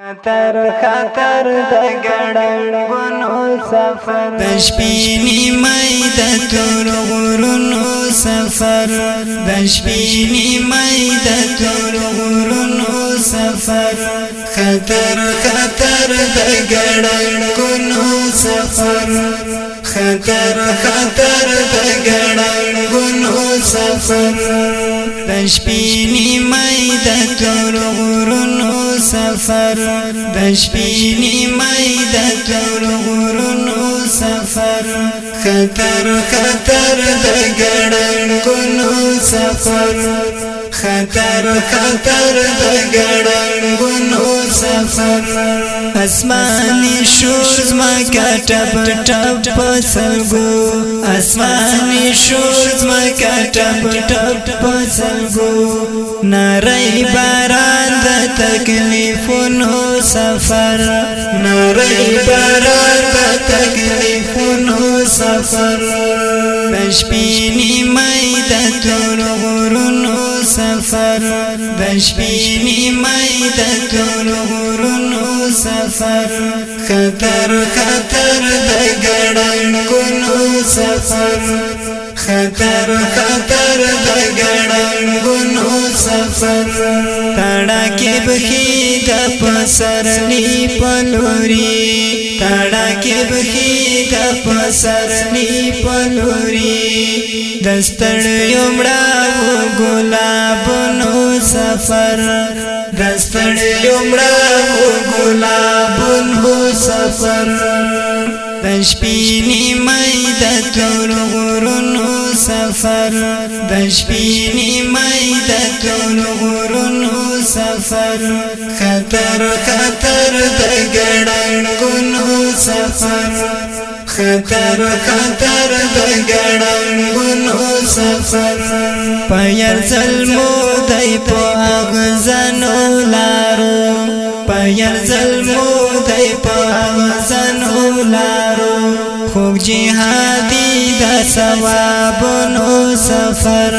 خطر خطر د ګړنګونو سفر د شپې نیمای د تور غرونو سفر د شپې نیمای د تور غرونو سفر خطر خطر د ګړنګونو سفر خطر خطر د ګړنګونو سفر د شپې نیمای د تور غرونو سفر د شپې نیمای د تورو غرونو سفر خطر خطر د ګړنګونو سفر خطر خطر د ګړن ګنو سفر اسماني شوز ما کټپ ټپ پسلګو اسماني شوز ما کټپ ټپ پسلګو نری باران د تکلیفونو سفر نری باران د تکلیفونو سفر پښپینی مې د تور غرونو سفر د شپې نیمای د تورونو سفر خطر خطر د ګړنګونو سفر خطر خطر د ګړنګونو سفر تړه کې بخي د پسرلی پلوري تړه کې بهي د پسرني پلوري دستړ یمړا ګلاب نو سفر دستړ یمړا ګلاب نو سفر تشپینی مې د تور غرون سفر د شپې نیمای د ټول غرونو سفر خطر خطر د ګړنګونو سفر خطر خطر د ګړنګونو سفر پیر زلمو دای په غزنو لارو پیر زلمو وای په سن ولارو خوږ جهادي د ثواب نو سفر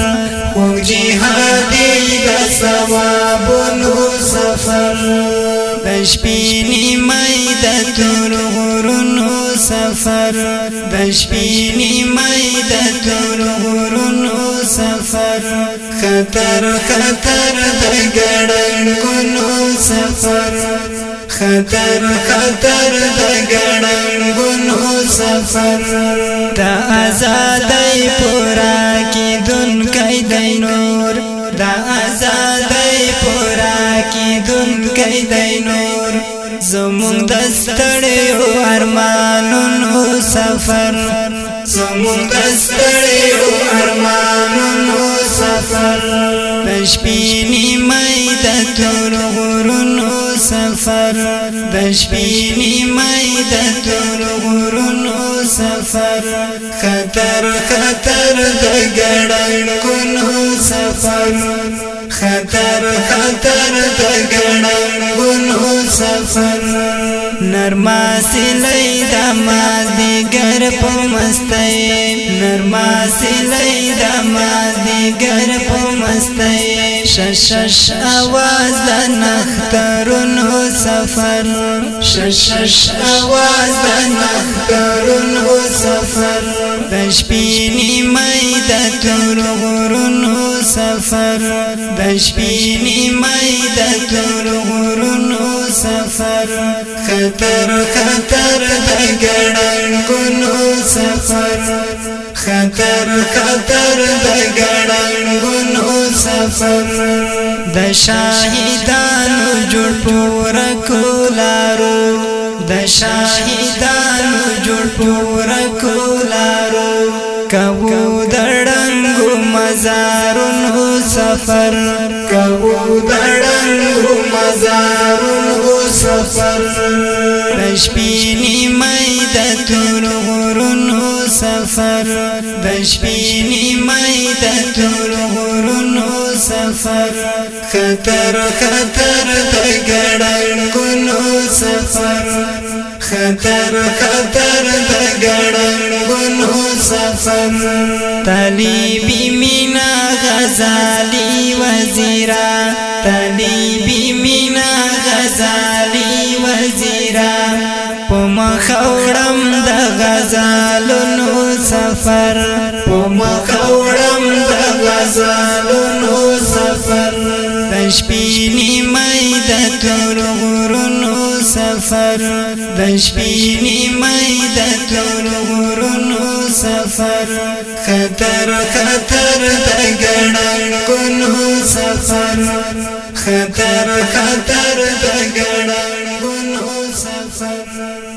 خوږ جهادي د ثواب نو سفر د شپې نیمای د تور غرونو سفر د شپې نیمای د تور غرونو سفر خطر خطر د ګړنګونو سفر خطر خطر د ګړنګون هو سفر د آزادۍ پورا کی دن کای د نور د آزادۍ پورا کی دن کای د نور زمون د ستړیو ارمانون هو سفر زمون د ستړیو ارمانون هو سفر پښپینی مې د تور غورونو سفر د شپې نیمای د تور غرونو سفر خطر خطر د ګړنګ کونو سفر خطر خطر د ګړنګ کونو سفر نرما سلی دا ما دیگر پا مستی نرما سلی دا ما دیگر پا مستی ششش آواز د نخترونو سفر ششش آواز د نخترونو سفر د شپې نیمای د تور غرونو سفر د شپې نیمای د تور غرونو سفر خطر خطر د ګړنګونو سفر خطر خطر د ګړنګونو د شاهدانو جوړ پور کولارو د شاهدانو جوړ پور کولارو کبو دړنګو مزارونو سفر کبو دړنګو مزارونو سفر د شپې نیمه د تورو غرونو سفر د شپې نیمای د تور غرونو سفر خطر خطر د ګړنګونو سفر خطر خطر د ګړنګونو سفر طالبي مینا غزالي وزیرا طالبي سفر په مخاورم د غزالونو سفر د شپېنی مې د تور غرونو سفر د شپېنی مې د تور غرونو سفر خطر خطر د ګڼکونو سفر خطر خطر د ګڼکونو سفر